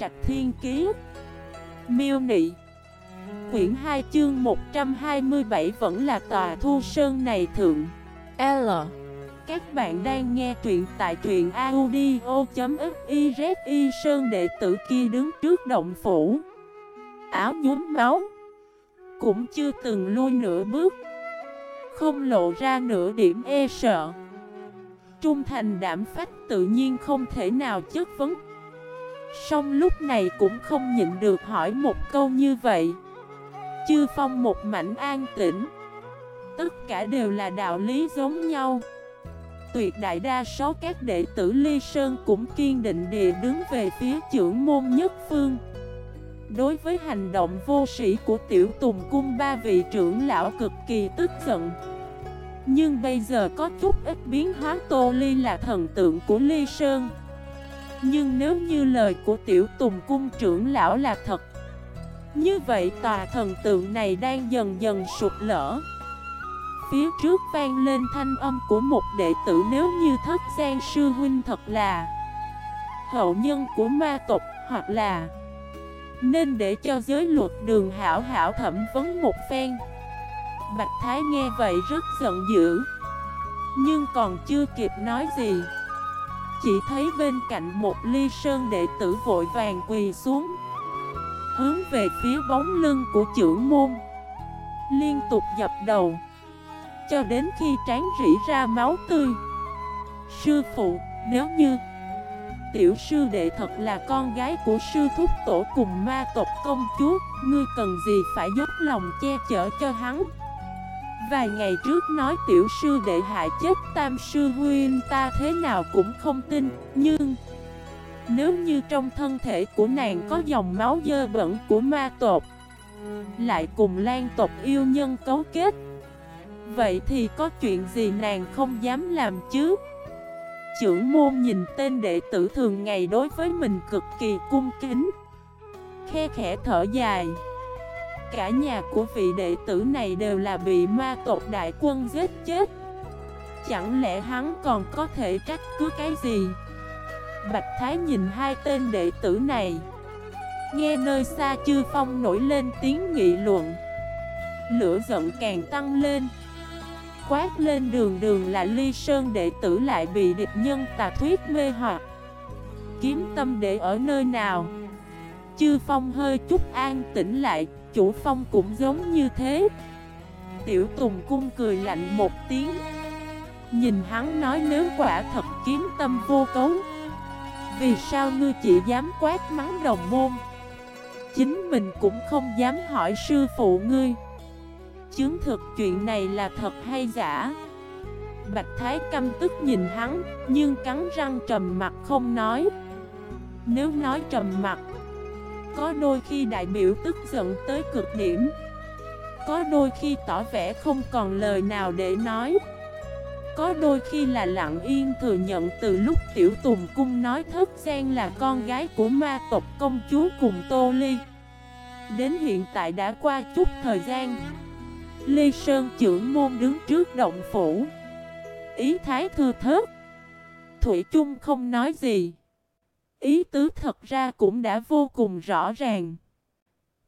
Trạch Thiên Kiế Miêu Nị. Quyển 2 chương 127 vẫn là tòa thu sơn này thượng. L. Các bạn đang nghe truyện tại truyện audio.xyz Sơn đệ tử kia đứng trước động phủ. Áo nhúm máu. Cũng chưa từng lui nửa bước. Không lộ ra nửa điểm e sợ. Trung thành đảm phách tự nhiên không thể nào chất vấn Song lúc này cũng không nhịn được hỏi một câu như vậy. Chư phong một mảnh an tĩnh. Tất cả đều là đạo lý giống nhau. Tuyệt đại đa số các đệ tử Ly Sơn cũng kiên định địa đứng về phía trưởng môn nhất phương. Đối với hành động vô sĩ của tiểu tùng cung ba vị trưởng lão cực kỳ tức giận. Nhưng bây giờ có chút ít biến hóa, Tô Ly là thần tượng của Ly Sơn. Nhưng nếu như lời của tiểu tùng cung trưởng lão là thật, Như vậy tòa thần tượng này đang dần dần sụp lỡ Phía trước vang lên thanh âm của một đệ tử nếu như thất gian sư huynh thật là Hậu nhân của ma tộc hoặc là Nên để cho giới luật đường hảo hảo thẩm vấn một phen. Bạch Thái nghe vậy rất giận dữ, Nhưng còn chưa kịp nói gì chỉ thấy bên cạnh một ly sơn đệ tử vội vàng quỳ xuống Hướng về phía bóng lưng của trưởng môn. Liên tục dập đầu Cho đến khi trán rỉ ra máu tươi. Sư phụ, nếu như Tiểu sư đệ thật là con gái của sư thúc tổ cùng ma tộc công chúa Ngươi cần gì phải dốc lòng che chở cho hắn? Vài ngày trước nói tiểu sư đệ hại chết tam sư huyên ta thế nào cũng không tin, Nhưng Nếu như trong thân thể của nàng có dòng máu dơ bẩn của ma tộc, Lại cùng lan tộc yêu nhân cấu kết, Vậy thì có chuyện gì nàng không dám làm chứ? Trưởng môn nhìn tên đệ tử thường ngày đối với mình cực kỳ cung kính, Khe khẽ thở dài. Cả nhà của vị đệ tử này đều là bị ma tộc đại quân giết chết. Chẳng lẽ hắn còn có thể trách cứ cái gì? Bạch Thái nhìn hai tên đệ tử này. Nghe nơi xa chư phong nổi lên tiếng nghị luận. Lửa giận càng tăng lên. Quát lên đường đường là ly sơn đệ tử lại bị địch nhân tà thuyết mê hoặc. Kiếm tâm để ở nơi nào? Chư phong hơi chút an tĩnh lại Chủ phong cũng giống như thế. Tiểu Tùng Cung cười lạnh một tiếng. Nhìn hắn nói nếu quả thật kiếm tâm vô cấu, Vì sao ngươi chỉ dám quát mắng đồng môn? Chính mình cũng không dám hỏi sư phụ ngươi. Chứng thực chuyện này là thật hay giả? Bạch Thái căm tức nhìn hắn, Nhưng cắn răng trầm mặt không nói. Nếu nói trầm mặt có đôi khi đại biểu tức giận tới cực điểm. Có đôi khi tỏ vẻ không còn lời nào để nói. Có đôi khi là lặng yên thừa nhận từ lúc Tiểu Tùng Cung nói Thất gian là con gái của ma tộc công chúa cùng Tô Ly. Đến hiện tại đã qua chút thời gian. Lê Sơn trưởng môn đứng trước động phủ. Ý thái thư thớt. Thủy chung không nói gì. Ý tứ thật ra cũng đã vô cùng rõ ràng.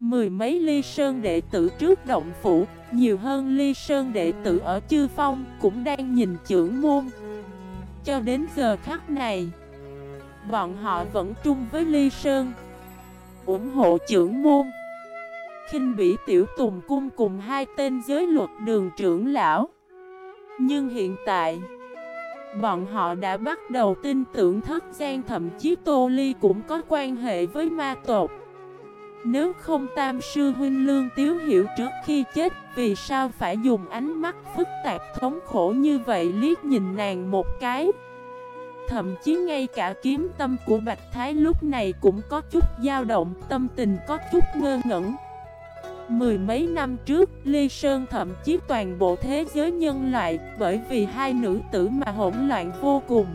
Mười mấy ly sơn đệ tử trước động phủ, Nhiều hơn ly sơn đệ tử ở chư phong Cũng đang nhìn trưởng môn. Cho đến giờ khắc này, Bọn họ vẫn chung với ly sơn, ủng hộ trưởng môn. Khinh bỉ tiểu tùng cung cùng hai tên giới luật đường trưởng lão. Nhưng hiện tại Bọn họ đã bắt đầu tin tưởng thất gian thậm chí Tô Ly cũng có quan hệ với ma tộc. Nếu không tam sư huynh lương tiếu hiểu trước khi chết, Vì sao phải dùng ánh mắt phức tạp thống khổ như vậy liếc nhìn nàng một cái? Thậm chí ngay cả kiếm tâm của Bạch Thái lúc này cũng có chút dao động, Tâm tình có chút ngơ ngẩn. Mười mấy năm trước, Ly Sơn thậm chí toàn bộ thế giới nhân loại bởi vì hai nữ tử mà hỗn loạn vô cùng.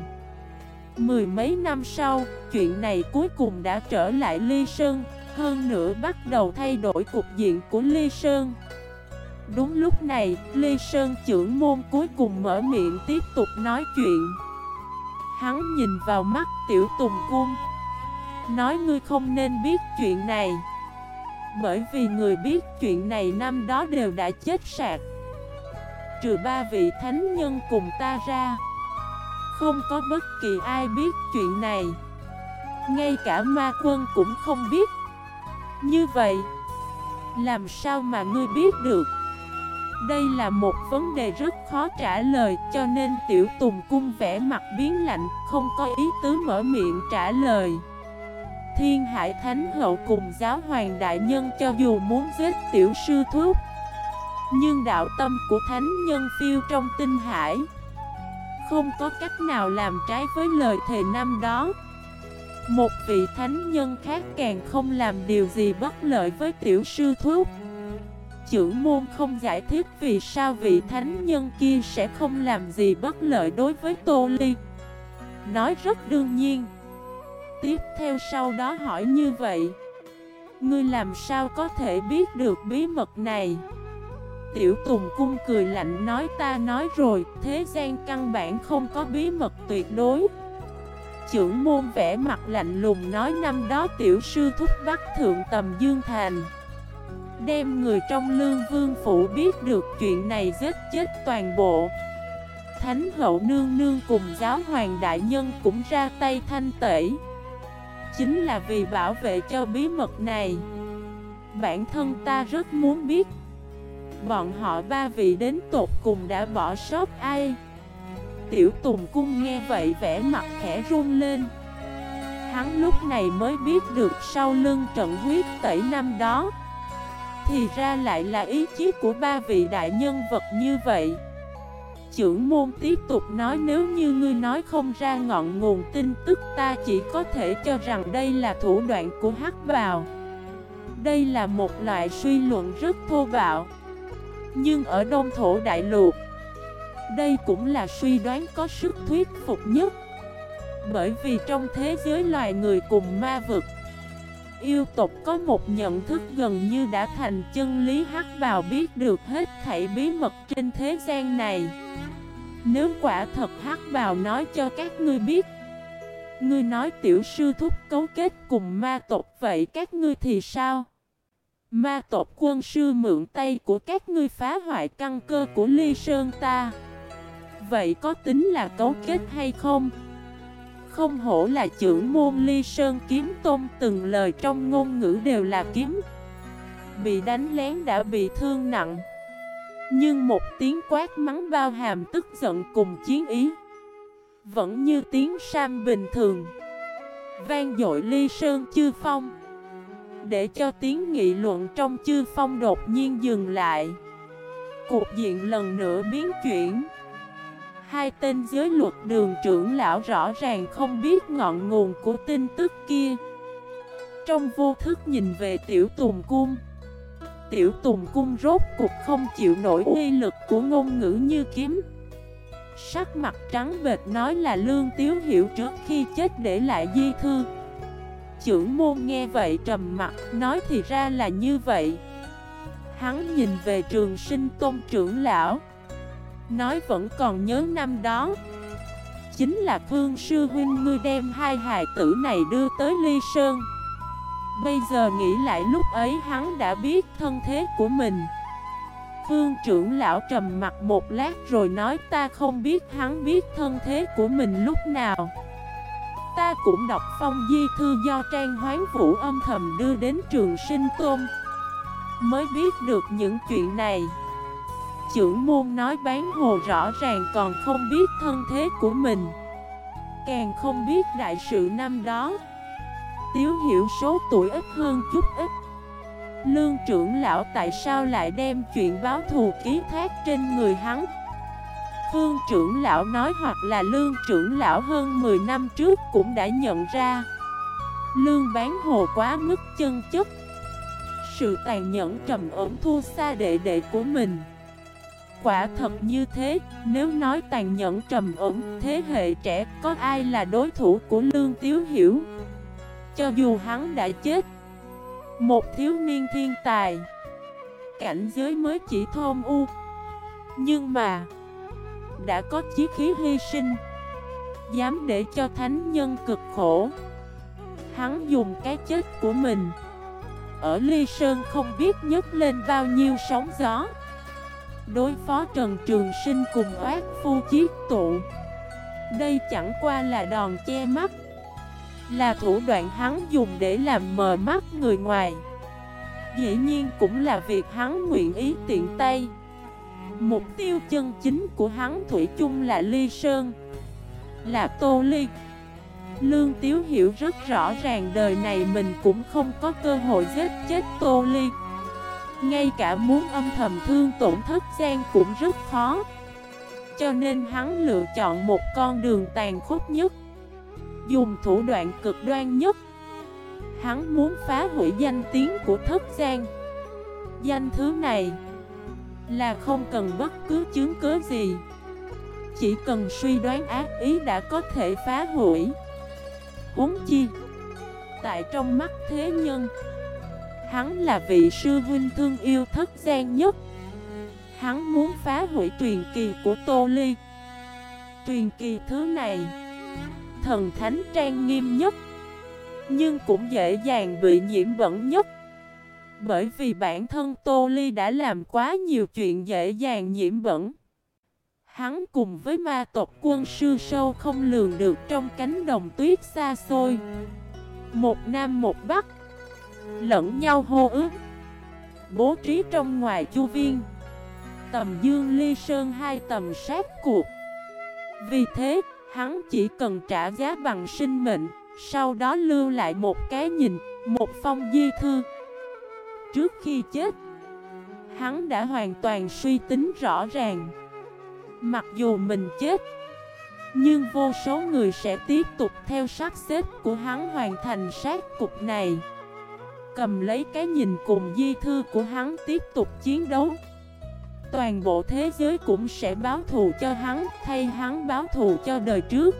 Mười mấy năm sau, chuyện này cuối cùng đã trở lại Ly Sơn, hơn nữa bắt đầu thay đổi cục diện của Ly Sơn. Đúng lúc này, Ly Sơn trưởng môn cuối cùng mở miệng tiếp tục nói chuyện. Hắn nhìn vào mắt tiểu tùng cung Nói ngươi không nên biết chuyện này bởi vì người biết chuyện này năm đó đều đã chết sạc. Trừ ba vị thánh nhân cùng ta ra, Không có bất kỳ ai biết chuyện này. Ngay cả ma quân cũng không biết. Như vậy, Làm sao mà ngươi biết được? Đây là một vấn đề rất khó trả lời, cho nên tiểu tùng cung vẽ mặt biến lạnh, không có ý tứ mở miệng trả lời. Thiên Hải Thánh Hậu cùng giáo hoàng đại nhân cho dù muốn giết tiểu sư thuốc Nhưng đạo tâm của thánh nhân phiêu trong tinh hải, Không có cách nào làm trái với lời thề năm đó. Một vị thánh nhân khác càng không làm điều gì bất lợi với tiểu sư thuốc chữ môn không giải thích vì sao vị thánh nhân kia sẽ không làm gì bất lợi đối với Tô Ly. Nói rất đương nhiên Tiếp theo sau đó hỏi như vậy. Ngươi làm sao có thể biết được bí mật này? Tiểu Tùng Cung cười lạnh nói, ta nói rồi, Thế gian căn bản không có bí mật tuyệt đối. Trưởng môn vẽ mặt lạnh lùng nói, năm đó tiểu sư thúc bắt thượng tầm Dương Thành Đem người trong lương vương phủ biết được chuyện này giết chết toàn bộ. Thánh hậu nương nương cùng giáo hoàng đại nhân cũng ra tay thanh tẩy. Chính là vì bảo vệ cho bí mật này. Bản thân ta rất muốn biết, Bọn họ ba vị đến tột cùng đã bỏ sót ai? Tiểu Tùng Cung nghe vậy vẻ mặt khẽ run lên. Hắn lúc này mới biết được sau lưng trận huyết tẩy năm đó, thì ra lại là ý chí của ba vị đại nhân vật như vậy. Trưởng môn tiếp tục nói nếu như ngươi nói không ra ngọn nguồn tin tức ta chỉ có thể cho rằng đây là thủ đoạn của hắc bào. Đây là một loại suy luận rất thô bạo. Nhưng ở Đông Thổ Đại Lục, Đây cũng là suy đoán có sức thuyết phục nhất. Bởi vì trong thế giới loài người cùng ma vực yêu tộc có một nhận thức gần như đã thành chân lý hắc vào biết được hết thảy bí mật trên thế gian này Nếu quả thật hắc vào nói cho các ngươi biết, Ngươi nói tiểu sư thúc cấu kết cùng ma tộc, vậy các ngươi thì sao? Ma tộc quân sư mượn tay của các ngươi phá hoại căn cơ của ly sơn ta Vậy có tính là cấu kết hay không? Không hổ là trưởng môn ly sơn kiếm tôn từng lời trong ngôn ngữ đều là kiếm. Bị đánh lén đã bị thương nặng. Nhưng một tiếng quát mắng bao hàm tức giận cùng chiến ý. Vẫn như tiếng sam bình thường. Vang dội ly sơn chư phong. Để cho tiếng nghị luận trong chư phong đột nhiên dừng lại. Cuộc diện lần nữa biến chuyển. Hai tên giới luật đường trưởng lão rõ ràng không biết ngọn nguồn của tin tức kia. Trong vô thức nhìn về tiểu tùng cung, Tiểu tùng cung rốt cục không chịu nổi uy lực của ngôn ngữ như kiếm. Sắc mặt trắng bệt nói là lương tiếu hiểu trước khi chết để lại di thư. Chưởng môn nghe vậy trầm mặt, nói thì ra là như vậy. Hắn nhìn về trường sinh tôn trưởng lão Nói vẫn còn nhớ năm đó. Chính là Phương Sư Huynh ngươi đem hai hài tử này đưa tới Ly Sơn. Bây giờ nghĩ lại lúc ấy hắn đã biết thân thế của mình. Phương trưởng lão trầm mặt một lát rồi nói ta không biết hắn biết thân thế của mình lúc nào. Ta cũng đọc phong di thư do Trang Hoán Vũ âm thầm đưa đến trường sinh tôn, Mới biết được những chuyện này trưởng môn nói bán hồ rõ ràng còn không biết thân thế của mình. Càng không biết đại sự năm đó, Tiếu hiểu số tuổi ít hơn chút ít. Lương trưởng lão tại sao lại đem chuyện báo thù ký thác trên người hắn? Phương trưởng lão nói hoặc là lương trưởng lão hơn 10 năm trước cũng đã nhận ra. Lương bán hồ quá mức chân chất. Sự tàn nhẫn trầm ổn thua xa đệ đệ của mình. Quả thật như thế, nếu nói tàn nhẫn trầm ổn, thế hệ trẻ có ai là đối thủ của Lương Tiếu Hiểu? Cho dù hắn đã chết, một thiếu niên thiên tài, cảnh giới mới chỉ thôn u. Nhưng mà, đã có chí khí hy sinh, dám để cho thánh nhân cực khổ. Hắn dùng cái chết của mình Ở Ly Sơn không biết nhấc lên bao nhiêu sóng gió Đối phó Trần Trường Sinh cùng oát phu chiết tụ. Đây chẳng qua là đòn che mắt, Là thủ đoạn hắn dùng để làm mờ mắt người ngoài. Dĩ nhiên cũng là việc hắn nguyện ý tiện tay. Mục tiêu chân chính của hắn Thủy chung là Ly Sơn, Là Tô Ly. Lương Tiếu hiểu rất rõ ràng đời này mình cũng không có cơ hội giết chết Tô Ly. Ngay cả muốn âm thầm thương tổn thất gian cũng rất khó. Cho nên hắn lựa chọn một con đường tàn khốc nhất, Dùng thủ đoạn cực đoan nhất. Hắn muốn phá hủy danh tiếng của thất gian Danh thứ này Là không cần bất cứ chứng cứ gì. Chỉ cần suy đoán ác ý đã có thể phá hủy. Huống chi, Tại trong mắt thế nhân Hắn là vị sư huynh thương yêu thất gian nhất. Hắn muốn phá hủy truyền kỳ của Tô Ly. Truyền kỳ thứ này, Thần thánh trang nghiêm nhất, Nhưng cũng dễ dàng bị nhiễm bẩn nhất. Bởi vì bản thân Tô Ly đã làm quá nhiều chuyện dễ dàng nhiễm bẩn. Hắn cùng với ma tộc quân sư sâu không lường được trong cánh đồng tuyết xa xôi. Một nam một bắc Lẫn nhau hô ước. Bố trí trong ngoài chu viên. Tầm dương ly sơn hai tầm sát cuộc. Vì thế, hắn chỉ cần trả giá bằng sinh mệnh Sau đó lưu lại một cái nhìn, một phong di thư. Trước khi chết Hắn đã hoàn toàn suy tính rõ ràng. Mặc dù mình chết Nhưng vô số người sẽ tiếp tục theo sát xếp của hắn hoàn thành sát cục này. Cầm lấy cái nhìn cùng di thư của hắn tiếp tục chiến đấu. Toàn bộ thế giới cũng sẽ báo thù cho hắn, Thay hắn báo thù cho đời trước.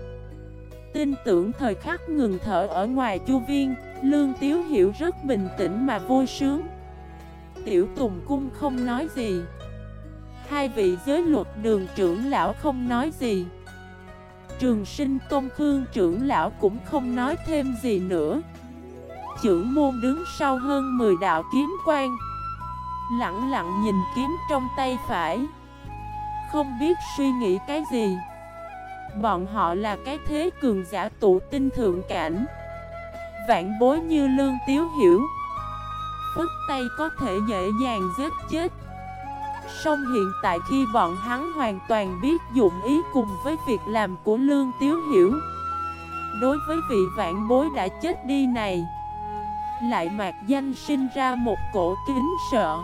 Tin tưởng thời khắc ngừng thở ở ngoài chu viên, Lương Tiếu Hiểu rất bình tĩnh mà vui sướng. Tiểu Tùng Cung không nói gì. Hai vị giới luật đường trưởng lão không nói gì. Trường sinh Tôn Khương trưởng lão cũng không nói thêm gì nữa. Trưởng môn đứng sau hơn 10 đạo kiếm quan. Lặng lặng nhìn kiếm trong tay phải. Không biết suy nghĩ cái gì. Bọn họ là cái thế cường giả tụ tinh thượng cảnh. Vạn bối như lương tiếu hiểu. Phức tay có thể dễ dàng giết chết. Song hiện tại khi bọn hắn hoàn toàn biết dụng ý cùng với việc làm của Lương Tiếu Hiểu, Đối với vị vạn bối đã chết đi này lại mạc danh sinh ra một cổ kính sợ.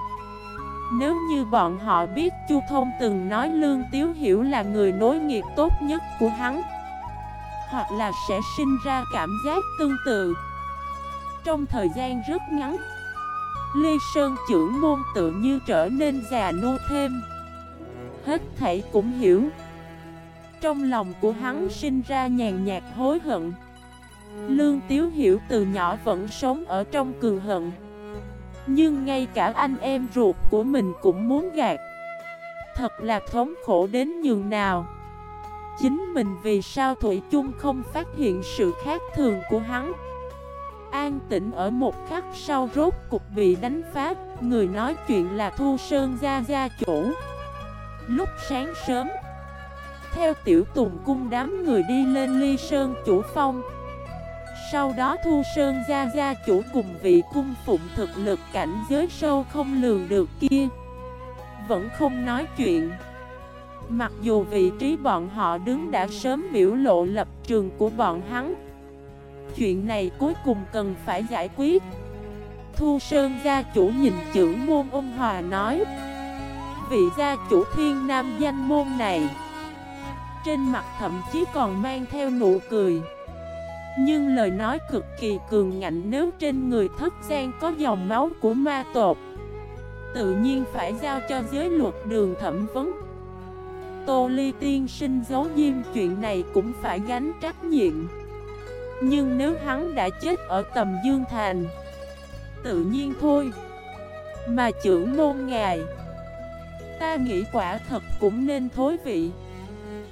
Nếu như bọn họ biết Chu Thông từng nói Lương Tiếu Hiểu là người nối nghiệp tốt nhất của hắn, Hoặc là sẽ sinh ra cảm giác tương tự. Trong thời gian rất ngắn, Lê Sơn trưởng môn tự như trở nên già nô thêm. Hết thảy cũng hiểu. Trong lòng của hắn sinh ra nhàn nhạt hối hận. Lương Tiếu Hiểu từ nhỏ vẫn sống ở trong cường hận. Nhưng ngay cả anh em ruột của mình cũng muốn gạt. Thật là thống khổ đến nhường nào. Chính mình vì sao Thủy chung không phát hiện sự khác thường của hắn? An tĩnh ở một khắc sau rốt cục bị đánh phát Người nói chuyện là Thu Sơn Gia Gia chủ. Lúc sáng sớm, Theo tiểu tùng cung đám người đi lên ly sơn chủ phong sau đó Thu Sơn Gia Gia chủ cùng vị cung phụng thực lực cảnh giới sâu không lường được kia. Vẫn không nói chuyện. Mặc dù vị trí bọn họ đứng đã sớm biểu lộ lập trường của bọn hắn. Chuyện này cuối cùng cần phải giải quyết. Thu Sơn gia chủ nhìn trưởng môn ôn hòa nói, Vị gia chủ thiên nam danh môn này, Trên mặt thậm chí còn mang theo nụ cười. Nhưng lời nói cực kỳ cường ngạnh nếu trên người thất gian có dòng máu của ma tột Tự nhiên phải giao cho giới luật đường thẩm vấn. Tô Ly tiên sinh giấu diêm chuyện này cũng phải gánh trách nhiệm. Nhưng nếu hắn đã chết ở tầm Dương Thành, Tự nhiên thôi. Mà trưởng môn ngài, Ta nghĩ quả thật cũng nên thối vị.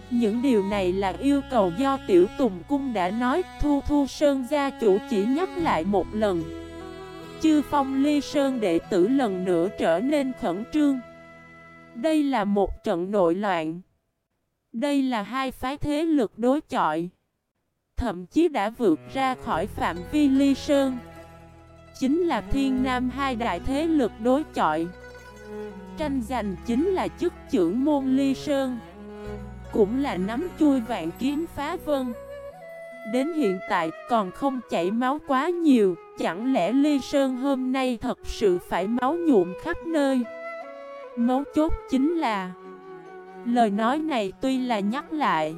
Những điều này là yêu cầu do Tiểu Tùng Cung đã nói. Thu Thu Sơn gia chủ chỉ nhắc lại một lần. Chư Phong Ly Sơn đệ tử lần nữa trở nên khẩn trương. Đây là một trận nội loạn. Đây là hai phái thế lực đối chọi. Thậm chí đã vượt ra khỏi phạm vi Ly Sơn. Chính là thiên nam hai đại thế lực đối chọi. Tranh giành chính là chức trưởng môn Ly Sơn. Cũng là nắm chui vạn kiếm phá vân. Đến hiện tại còn không chảy máu quá nhiều, Chẳng lẽ Ly Sơn hôm nay thật sự phải máu nhuộm khắp nơi? Mấu chốt chính là, Lời nói này tuy là nhắc lại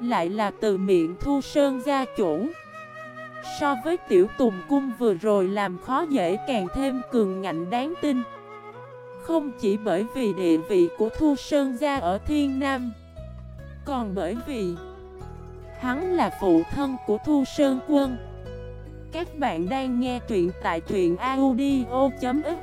Lại là từ miệng Thu Sơn gia chủ. So với tiểu tùng cung vừa rồi làm khó dễ càng thêm cường ngạnh đáng tin. Không chỉ bởi vì địa vị của Thu Sơn gia ở Thiên Nam còn bởi vì Hắn là phụ thân của Thu Sơn Quân. Các bạn đang nghe truyện tại truyện audio.fif